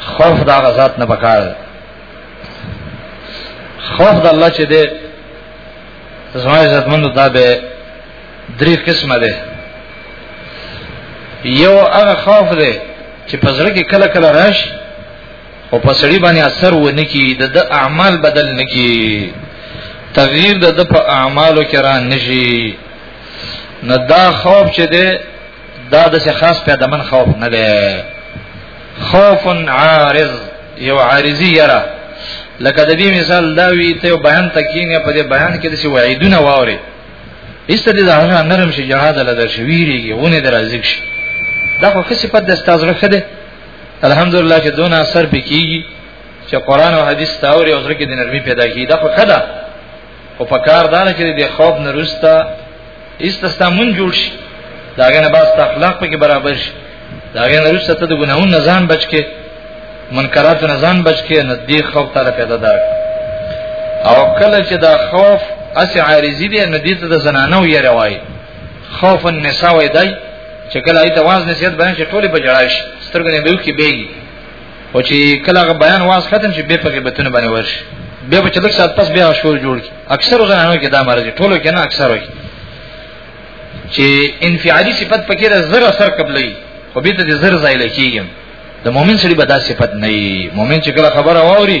خوف دا غزاد نه پکار خوف د الله چې دې زما عزتمند دا به درې قسمه ده یو هغه خوف ده چې په زړه کې کله کله راشي او په سړي باندې اثر و نه کی د د اعمال بدل نه کی تغییر د د په اعمالو کې را نشي نه دا خوف چې ده دا د څه خاص پیدا من خوف نه ده خوف عارض یو عارضی یرا لکه د دې مثال دا وی ته بیان تکینه په دې بیان کې د څه وعیدونه واوري ایسته دې ځان نرم شي جهاد لدر شي ویریږي ونه درازک شي دا خو څه په دستازره خده الحمدلله چې دون اثر پکېږي چې قران او حديث تاوري او زړه کې د نرمي پیدا کیږي دا خو خدا او په کار دانه چې د خوب نرستا استستامون جوړ شي داګه نه باست اخلاق په کې برابر شي داګه نه رسته ته د ګناهونو نه ځان بچ کې منکرات نه ځان بچ کې نه دی خوف تعالی پیدا دار او کله چې دا خوف اس عارضی دی نه دي ته د زنانو یې روایت خوف النساء وای دای چې کله ایت واز نصیحت بیان شي ټوله بجړای شي سترګې به وکي بیږي او چې کله غ بیان واز ختم شي به پکې بتونه باندې ورشي به په چلک سات پس بیا شور جوړ کی اکثر زنانو کې دا مرض ټولو کې نه اکثر وي چې انفعالی صفت پکې د زر اثر قبلې خو به ته زر ځای لکېږم د مؤمن سړي به دا صفت نه وي مؤمن چې کله خبره واوري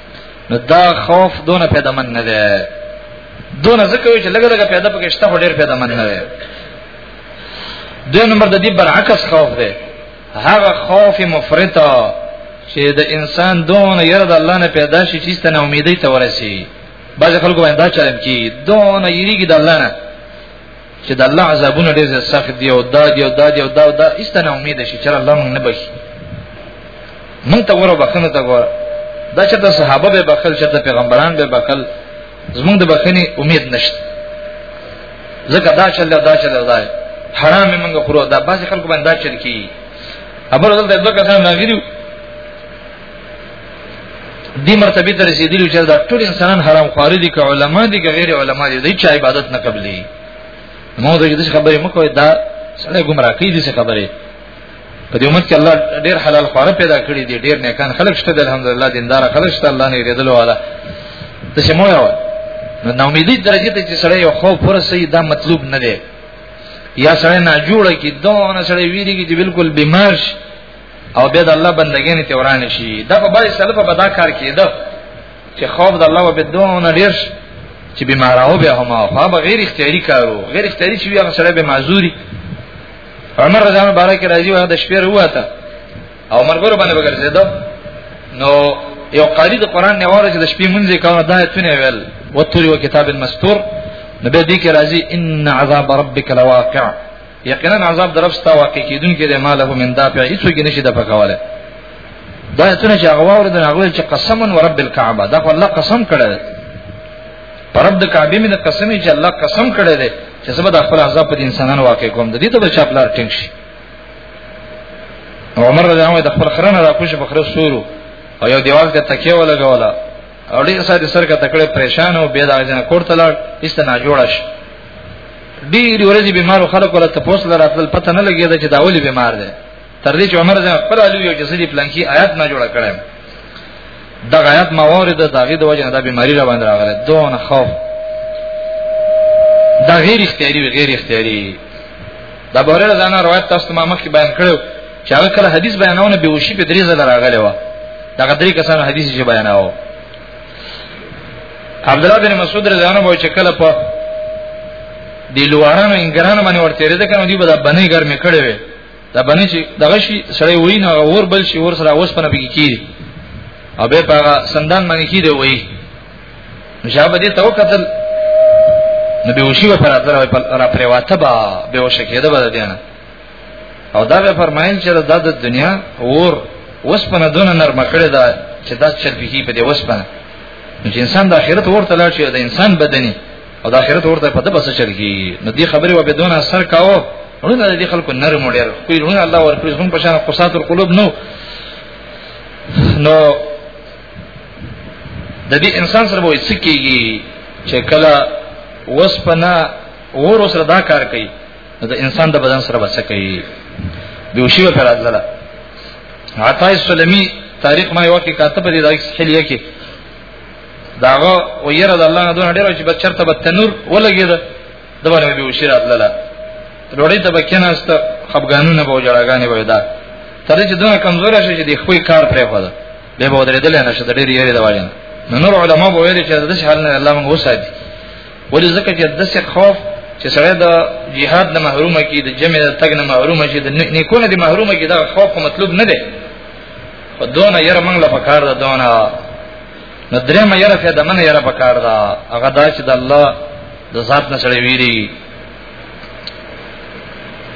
نو دا خوف دونه پیدا من نه ده دونه ځکه چې لګ لګ پیدا پکې شته خو ډیر پیدا من نه ده د نمبر د دې برعکس خوف ده هغه خوف مفرطه چې د انسان دونه یره د الله نه پیدا شي چې ستنه امیدې ته ورسي بعض خلکو باندې دا چلم کی دونه یریږي د الله نه چې د الله عذابونه ډېر سخت دی او دا دی او دا دی او دا دا ایستنه امید شي چې الله موږ نه بخي موږ ته ورو بخنه تا ګور دا چې د صحابه به بخل چې د پیغمبران به بخل زموږ د بخنی امید نشته ځکه دا چې الله دا چې دا حرام موږ خورو دا بعض خلکو باندې دا چل کی ابر دلته دوه کسان راغلي دې مرتبه ته رسیدلی چې دا ټول انسانان حرام خواري دي که علما دي که غیر علما دي د چا عبادت نه قبلي مو دا دې خبرې مکوې دا سړی گمراه کوي دې خبرې په دې امت کې الله ډېر حلال خواره پیدا کړی دي ډېر نیکان خلک شته د الحمدلله دیندار خلک شته الله نه ریدل والا ته چې مو یو نو نو امیدي درجه ته چې سړی یو خوف ورسې دا مطلوب نه دی یا سړی نه جوړه کې دونه سړی ویریږي چې بالکل بیمار شي او به د الله بندګان ته وران شي دا په بل سلف په دا کار کېده چې خوف د الله وبدونه ډیر چې بیماراو به هم او په غیر اختیاري کارو غیر اختیاري چې هغه سره به معذوري عمر رضی الله بارک راضي وه د شپې وروته او مرګور باندې وګرځیدو نو یو قاری د قران نه وره چې د شپې مونږه کاوه دا ایتونه ویل وتری و کتاب المستور نبی دې کې راځي ان عذاب ربک لواقع یقینا عذاب درفستا واقع کیدونکې د ماله من دافع هیڅ کې نشي د پکواله دا اتنه چې هغه وره د هغه چې قسم و رب الكعبه دا الله قسم کړی پر رب د کعبه مې د قسم چې الله قسم کړی دی چې زه به د خپل عذاب په انسانانو واقع کوم د دې ته به چا پلار ټینګ شي عمر رضی الله عنه د خپل خرنه را کوشه په خره سورو او یو دیوال کې تکیه ولګولا او ډیر ساده سر کا تکړه پریشان او بیا د اجازه کوړتل ایست نه جوړش ډیر ورځې بیمار خلک ولا تاسو لره خپل پته نه لګیدا چې دا ولي بیمار دی تر دې چې عمر زه خپل علي یو چې سړي پلان کې آیات نه جوړ کړم دا آیات ما ورده دا غي د وجه نه دا بیماری را باندې راغله دون خوف دا غیر اختیاري غیر اختیاري دا بوره زانه روایت تاسو ما مخکې بیان کړو چې هغه کله حدیث بیانونه به وشي په درې ځله راغلی و دا غدري کسانو حدیث چې بیاناو عبد الله بن مسعود رضی الله عنه چې کله په دی لوارانو انګرانو باندې ورته رده کنه دی به دا بنې ګرمه کړې وي دا بنې چې دغه شي سړی وای نه اور بل شي اور سره اوس پنه بګی کی او به په سندان باندې کی دی وای مشابه دې تو قتل نبی وشي په راتره په را پرواته با به وشکه ده بده دینه او دا به فرمایل چې دا د دنیا اور وسپنه دونه نرمه کړې ده چې دا چرپیږي په دې وسپنه چې انسان د آخرت ورته لاړ شي د انسان بدني او د آخرت ورته په دبس چرګي نو دې خبره و بدون اثر کاوه ورونه دې خلکو نرم وړي خو یې ورونه الله ورپرې زمون په شان قصات القلوب نو نو د دې انسان سره وایي سکیږي چې کله وسپنه ور سره دا کار کوي د انسان د بدن سره بچ کوي بیوشي وکړه راځله عطا السلمي تاریخ ما یو کې کاتب دی دایک حلیه کې داغه ویره د الله نه دونه ډیر چې بچر ته بتنور ولګید د باندې بیوشي راځله روړی ته بکیناست خپګانونه به جړاګانې وې دا تر دې چې دونه کمزور شي چې د خپل کار پرې خو ده به به درېدل نه شته ډېر یې دی وایي نور علماء به ویل چې د دې حال نه الله موږ وساتي ولې ځکه چې د څه خوف چې سره د جهاد نه محروم کی د جمع د تګ نه محروم شي د نیکونه د محروم کی دا خوف مطلوب نه دی په دونه ير منګله پکار ده دونه نو درې مې ير فه د من ير پکار ده هغه دا چې د الله د ذات نه سره ویری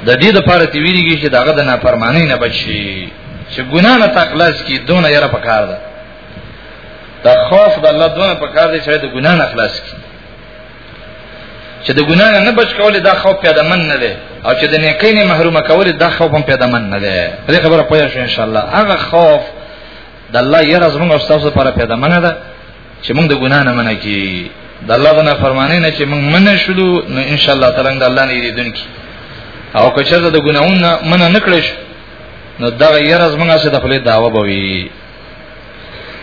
د دې د پاره تی ویریږي چې داغه د نافرمانی نه بچي چې ګنا نه تخلص کی دونه ير پکار ده دا خوف د الله دونه په کار دی چې د ګناه نه خلاص کی چې د ګناه نه بچ کول دا خوف پیدا من نه دی او چې د نیکۍ نه محروم کول دا خوف هم پیدا من نه دی دې خبره پوه شئ ان شاء الله هغه خوف د الله یې راز موږ استاد لپاره پیدا من نه ده چې موږ د ګناه نه منع کی د الله دنا فرمانه نه چې موږ منع شلو نو ان شاء الله تعالی د الله نه یریدونکي او که چېرته د ګناونو منع نکړې نو دا یې راز موږ سره د خپل دعوه بوي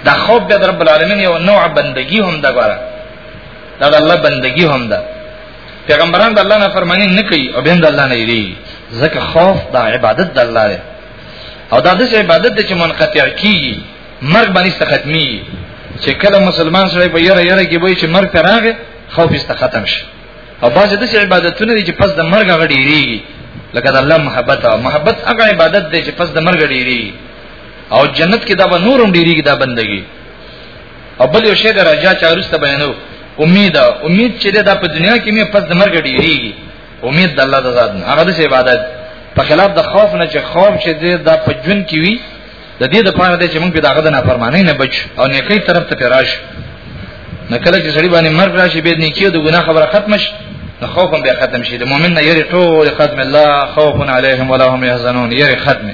دا خوف د رب العالمین یو نوع بندگی هم دا غواړه دا د الله بندگی هم ده پیغمبران د الله نه فرمانی نه کوي او بند الله نه لري ځکه خوف دا عبادت د الله دی او دا د عبادت د چې منقطع کی مرګ باندې ختمي چې کله مسلمان سره په یره یره کې وای چې مرګ ته راغی خوف یې ختم شي او باز د عبادتونه دي چې پس د مرګ غړي لکه د الله محبت او محبت هغه عبادت دی چې پس د مرګ غړي او جنت کې دا به نورم ډیریږي دا بندګي او بل یو شی درجه چې ارسته بیانو امید امید چې دا په دنیا کې مې پس د مرګ ډیریږي امید د الله د ذات نه هغه د عبادت په خلاف د خوف نه چې خوف چې دا په جون کې وي د دې د پاره د چې موږ په داغه د نافرمانی نه بچ او نیکي طرف ته راش نه کله چې سړی باندې مرګ راشي به نیکی او د ګناه خبره ختم شي د خوف هم به ختم شي د مؤمن نه یری ټول ختم الله خوف علیهم ولا هم يحزنون یری ختمه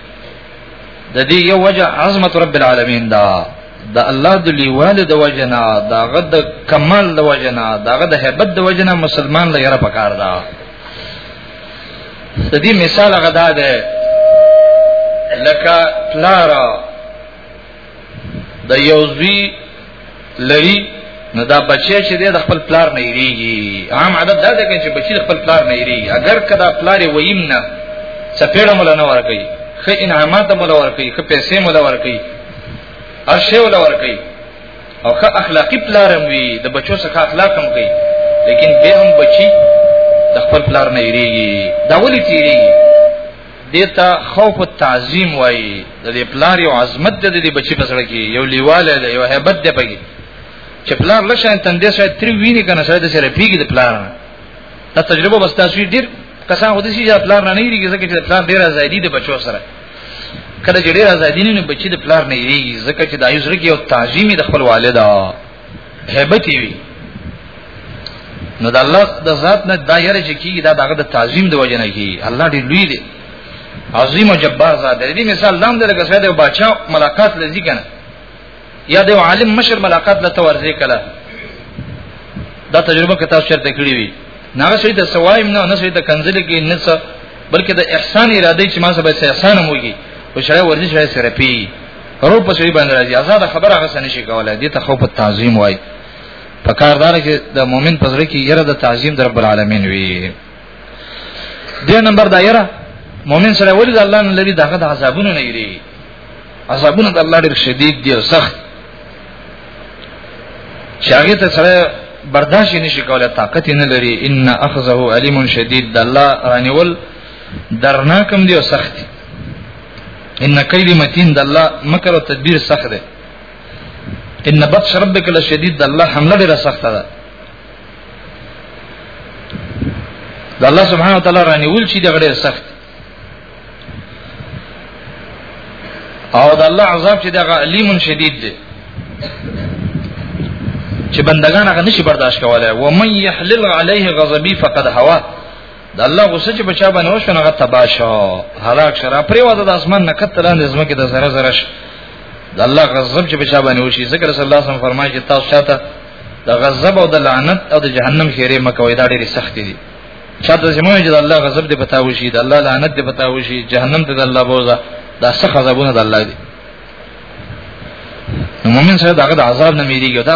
د دې یو وجه عظمت رب العالمین دا د الله د لیوال د وجنا دا غد کمال د وجنا دا غد hebat د وجنا مسلمان له یره پکار دا د دې مثال غدا ده لکه پلارا د یو زوی لري نو دا بچی چې د خپل پلار نه یریږي عام عادت دا ده چې بچی خپل پلار نه یریږي اگر کدا پلار ویم نه سپېړه مولا نه ورکړي خې انعامات مولا ورکړي خې پیسې مولا ورکړي هر شی مولا ورکړي او خې اخلاقی پلار هم وي د بچو څخه اخلاق هم کوي لیکن به هم بچی د خپل پلار نه یریږي دا ولې تیریږي دیتا خوف او تعظیم وای د دې پلار یو عظمت د دې بچی په سره کې یو لیواله دی یو hebat دی پګي چې پلار لښه تندې سره تری ویني کنه سره د سره پیګي د پلار دا تجربه بس تاسو ډیر کسان هدي چې پلار نه نیریږي ځکه چې پلار ډیر ازادي د بچو سره کله چې ډیر ازادي نه بچی د پلار نه یریږي ځکه چې د ایوسره کې یو تعظیم د خپل والدا هیبت وی نو د الله د ذات نه دا یره چې کیږي دا دغه د تعظیم د وجه نه کیږي الله دې لوی دی عظیم او جبار ذات دی مثال لام دې لکه سید او بادشاہ ملاقات لذي کنه یا د عالم مشر ملاقات لته ورځي کله دا تجربه که تاسو چرته کړی وي نه سوی د سوایم نه نه سوی د کنزل کې نه څه بلکې د احسان اراده چې ما سبا سه احسان موږي او شړای ورځي شړای سره پی رو په شی باندې راځي آزاد خبره غسه نشي کولای دي ته خو په تعظیم وای په کاردار کې د مؤمن په ځل کې یره د تعظیم در رب العالمین وی د نمبر دایره مؤمن سره ولې د الله نه لري دغه د عذابونو نه یری عذابونه د الله ډېر شدید دی او سخت چې هغه ته سره برداشت نشي کولای طاقت نه لري ان اخذه علیم شدید د الله رانیول درناکم دی او سخت دی ان کیدی متین د الله مکر او تدبیر سخت ده ان بطش ربک لشدید د الله حمله ډیره سخت ده د الله سبحانه وتعالى رانیول شي د ډیر سخت او د الله عذاب چې دغه علیم شدید دی چې بندگان هغه نشي برداشت کولای و من يحلل عليه غضبي فقد هوا د الله غصه چې بچا باندې وشو هغه تبا شو هلاک شرا پرې وته د اسمان نه کته لاندې زمکه د زره زره شو د الله غضب چې بچا باندې وشي ذکر صلی الله علیه وسلم فرمایي چې تاسو شاته د غضب او د لعنت او د جهنم خیره مکوې دا ډېری سخت دي شاته زموږ چې د الله غضب دې پتا وشي د الله لعنت دې پتا وشي جهنم ته د الله بوزا دا سخت عذابونه د الله دي مومن سره دغه د عذاب نه میریږي دا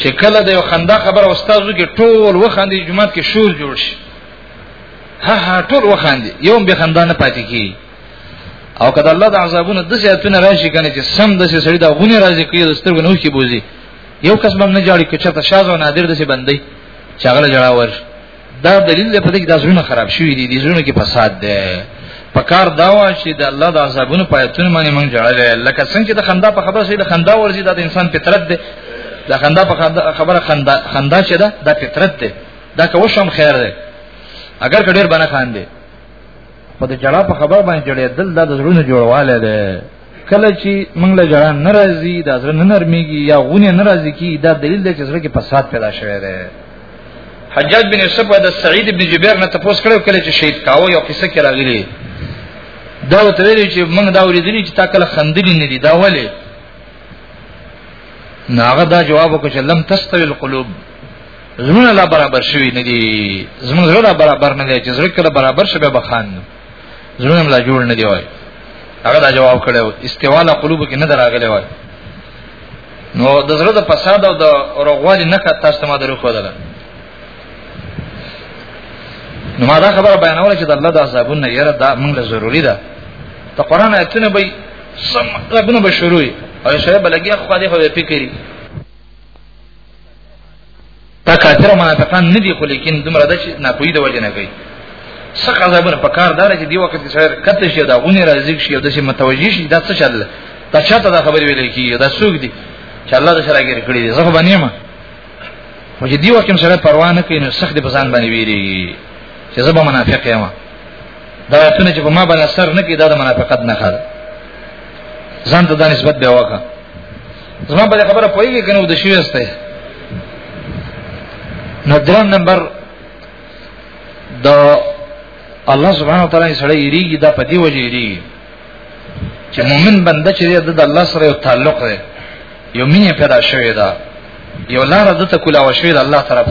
چې کله د یو خندا خبر استادو کې ټول وخاندي جمعه کې شور جوړ شي ها ها ټول وخاندي یو به خندا نه پاتې کیږي او کله الله د عذابونو د زیاتونه راشي کنه چې سم د سړي د غونې راځي کې د سترګو نوښ کې بوزي یو کس باندې نه جاړي کچته شاز او نادر د سي بندي چاغله جړاور دا دلیل دی په دې کې د زړه خراب شوی دی د زړه کې فساد دی پکار دا وا چې د الله د عذابونو پاتون باندې مونږ جړل لکه څنګه چې د خندا په خبره سي د خندا ورزي د انسان فطرت دی د خندا په خبره خندا خندا چې ده د فطرت دی دا که وشم خیر دی اگر کډیر باندې خان دی په د جړه په خبره باندې جړې دل د زړونو جوړواله دی کله چې موږ له جړه ناراضي د زړه نه نرميږي یا غونې ناراضي کی دا دلیل دی چې زړه کې فساد پیدا شوی دی حجاج بن یوسف د سعید بن جبیر نه تاسو کړو کله چې شهید کاوه یو قصه کې راغلی دا ته ویل چې موږ دا ورېدلی چې تا کله خندلی نه دي دا ولې ناغه دا جواب وکړ چې لم تستوي القلوب زمونه لا برابر شوی نه دي زمونه لا برابر نه دي چې زړه کله برابر شبه بخان زړه لا جوړ نه دی وای هغه دا جواب کړو استواله قلوب کې نه دراغلی وای نو د زړه د فساد او د روغوالي نه کټ تاسو ما درو خو ده نو ما دا خبره بیانوله چې د الله د عذابونو یره دا موږ له ضروری ده ته قران ایتونه به سم ربونه به شروع او شی بلګیا خو دې خو فکرې دا کافر او منافقان نه دي خو لیکن دومره د ناپوهي د وجه نه کوي څه عذابونه په کار دار چې دی وخت کې سره کته شي دا غونې راځي شي د شي متوجي شي دا څه چل دا چاته دا خبرې ویلې کیږي دا سوق دي چې الله د سره ګر کړی دي زه باندې ما مو چې دی وخت کې سره پروا نه کوي نو سخت به ځان باندې ویری چې زه به منافق یم دا څنګه چې په ما باندې اثر نه کوي دا د منافقت نه خاله ځان ته د نسبت به وکړه زما په خبره پوهیږي کنه د شوی استه نو درم نمبر د الله سبحانه وتعالى سره یریږي دا په دی وجه یریږي چې مؤمن بنده چې د الله سره یو تعلق دی یو مینه پیدا شوې ده یو لار د ته کولا وشوې ده الله طرف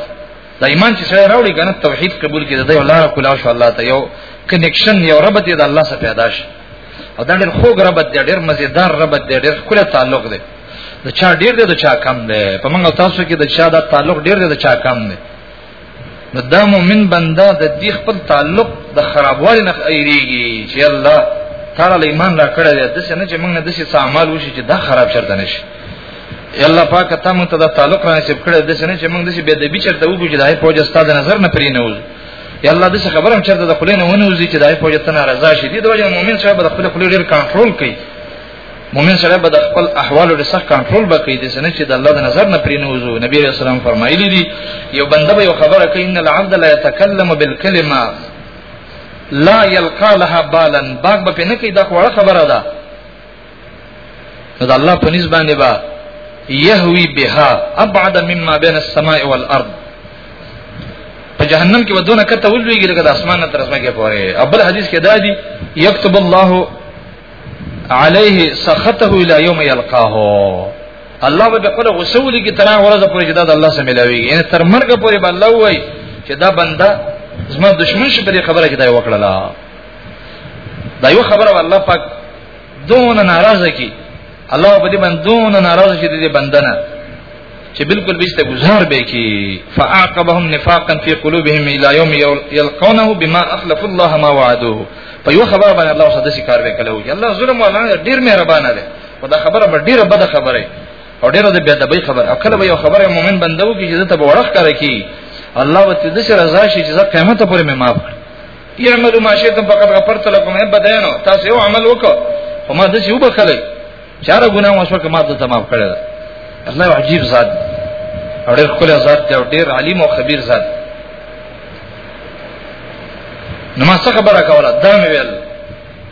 دا ایمان چې سره راوړي کنه توحید قبول کړي دا یو لار کولا شو الله ته یو کنیکشن یو ربط د الله سره پیدا شي او دا ډېر خوږ ربط دی ډېر مزیدار ربط دی ډېر ښکلی تعلق دی د چا ډېر دی د چا کم دی په موږ تاسو کې د چا دا تعلق ډېر دی د چا کم دی نو دا مؤمن بنده د دې خپل تعلق د خرابوالي نه ایریږي چې الله تعالی له ایمان را کړی دی د څه نه چې موږ نه د څه عمل وشي چې دا خراب چرته نشي الله پاک ته موږ ته د تعلق را نصیب کړی د څه نه چې موږ د څه بے ادبی چرته وګورو چې دای په جستا د نظر نه پرې نه وځو یا الله دې خبرم چرته د خلینو ونوزي چې دای فوج ته ناراضه شي دي د وجه مؤمن سره به خپل خپل ډیر کنټرول کوي مؤمن سره به خپل احوال ډیر سخت کنټرول وکړي د سنې چې د الله د نظر نه پرې نوزو نبی رسول الله فرمایلی دي یو بنده به یو خبره کوي ان العبد لا يتكلم بالكلمه لا يلقى لها بالا باغ به نه کوي دا خبره ده نو د الله په نسبت باندې با يهوي بها ابعد مما بين السماء والارض په جهنم کې ودونه کته ولويږي لکه د اسمان نه تر اسمه کې پورې ابل حدیث کې دا دي يكتب الله عليه سخطه الى يوم يلقاه الله به خپل غسول کې تنا ورځ پورې جدا د الله سره ملاوي ان تر مرګ پورې به الله وای چې دا بنده زما دشمن شي په خبره کې دا وکړه دا یو خبره الله پاک دون ناراضه کی الله په دې باندې دون ناراضه شي دې بندنه چې بالکل بيسته گزار به کی فاعقبهم نفاقا في قلوبهم الى يوم يلقونه بما اخلف الله ما وعدوه په یو خبر باندې الله صد شي کار وکړو چې الله ظلم ولا ډیر مهربان دی او دا خبره به ډیره بده خبره او ډیره د بیا دبي خبر او کله به یو خبره مؤمن بندو کې چې ته به ورخ کار کی الله وتعالى د شر رضا شي چې قیامت پورې مې معاف کړ يعملوا ما شئتم فقد غفرت لكم هم بداينو تاسو یو عمل وکړو خو ما د څه وبخلې چاره ګناه مو شو کما د تمام کړل الله عجیب ذات او ډېر خپل ذات دی او ډېر علیم او خبیر ذات نو ما څه خبره کوله دا مې ویل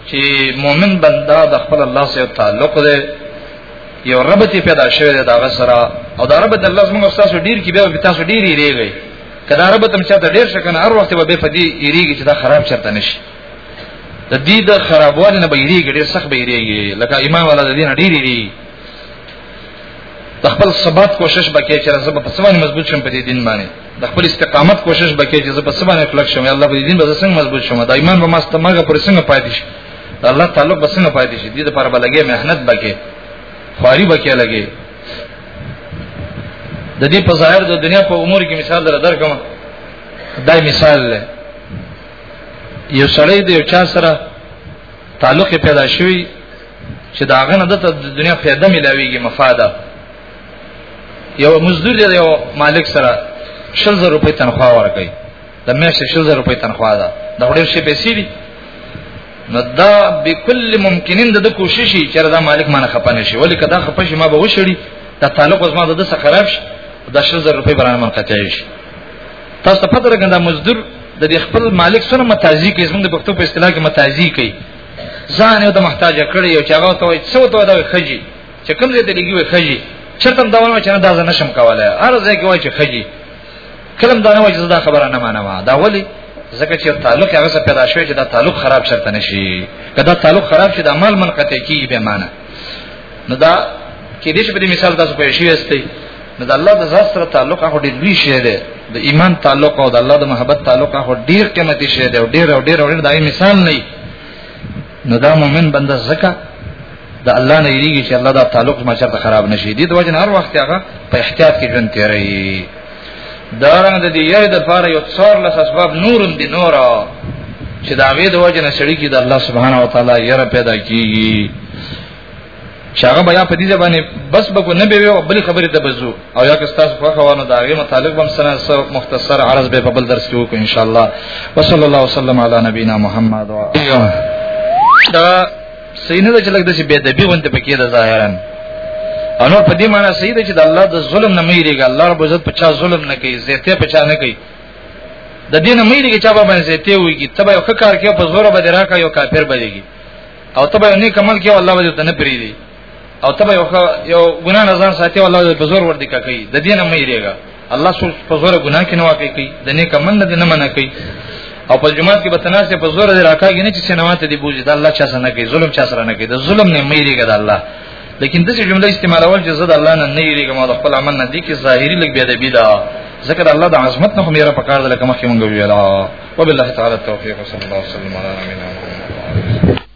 چې مؤمن بنده د خپل الله سره تعلق دی یو ربطي پیدا شوی دی دا غسرہ او دا ربط الله زموږ استاد ډیر کې به تاسو ډیر یې ریږي کله عرب تم چاته ډیر شکنه هر وخت به په دې یریږي چې دا خراب چرته نشي د دې د خرابوالي نه به یریږي ډیر سخت به یریږي لکه امام ولا د دین ډیر یریږي د خپل ثبات کوشش بکې چې زه په سمانه مضبوط شم په دې دین باندې د خپل استقامت کوشش بکې چې زه په سمانه کلک شم الله په دې دین به څنګه مضبوط شم دا ایمان به ما ستمګه پر څنګه پاتې شي الله تعالی به څنګه پاتې شي دې لپاره به لګې مهنت بکې خواري بکې لګې د دې په ظاهر د دنیا په امور کې مثال در درکم دا مثال له یو سړی د یو چا سره تعلق پیدا شوی چې دا غنه د دنیا پیدا ملاویږي مفاده یو مزدور دی یو مالک سره شل زر روپۍ تنخواه ورکړي د میاشتې شل زره روپۍ تنخواه ده دا ډېر شي پیسې دي نو دا بكل ممکنین د کوشش چې دا مالک مانه خپانه شي ولی کدا خپه شي ما به وشړي دا تعلق زما د سره خراب شي دا شل زره روپۍ برانه من قطع شي تاسو ته پته راګنده مزدور د خپل مالک سره متازي کوي زموږ د پښتو په اصطلاح کې متازي کوي ځان یو د محتاج کړي یو چې هغه ته وایي څو ته دا خجي چې کوم ځای ته لګي وي خجي چرته دا ونه چې نه دا نه شم کولای هر ځای کې وایي چې خجي کلم دا نه وایي دا خبره نه مانوا دا ولی ځکه چې تعلق هغه څه پیدا شوی چې دا تعلق خراب شرطه نشي کدا تعلق خراب شي دا مال منقطع کیږي به معنا نو دا کې دې په مثال تاسو په شی واستي نو د الله د ذات سره تعلق هغه ډېر لوی شی دی د ایمان تعلق او د الله د محبت تعلق هغه ډېر قیمتي شی دی او ډېر او ډېر او ډېر دای مثال نه نو دا مؤمن بنده زکه د الله نه یریږي چې الله دا تعلق ما چرته خراب نشي دي د وجه هر وخت هغه په احتیاط کې ژوند تیری دا رنګ د دې یې د فار یو څور لس اسباب نورم دي نورا چې دا وې د وجه نه سړی کې د الله سبحانه و تعالی یره پیدا کیږي چې هغه بیا په دې ځبانه بس به کو نه به او بل خبره ته بزو او یا که تاسو په خوانو دا غي متعلق بم سره مختصر عرض به په بل درس کې وکړو ان شاء الله وصلی الله وسلم علی نبینا محمد و دا سینه د چلک د سی به د بیونته پکې د ظاهرا انو په دې معنی سید چې د الله د ظلم نه مېریږي الله رب عزت په چا ظلم نه کوي زیته په چا نه کوي د دین مېریږي چې په باندې زیته ويږي تبه یو کار کې په زور به دراکا یو کافر بلېږي او ته به نه کمل کې الله وجه ته نه پریدي او ته به یو ګناه نه ځان ساتي الله دې په زور ور دي کوي د دې نه مې ریګا الله سو په زور ګناه کې نه واقع کوي د نه کمل نه نه منع کوي او په جماعت کې به تناسه په زور دې راکاږي نه چې سنوات دې بوجي د الله چا سره نه کوي ظلم چا سره نه کوي د ظلم نه مې ریګا د الله لیکن دغه جمله استعمالول چې زړه الله نه نه یریږي ما د خپل عمل نه دي کې ظاهري لګ بیا د بيدا ذکر الله د عظمت نه میرا پکار ده لکه مخکې مونږ ویلا وبالله تعالی التوفیق صلی الله علیه وسلم علی نبینا محمد